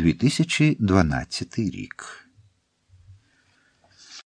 2012 рік.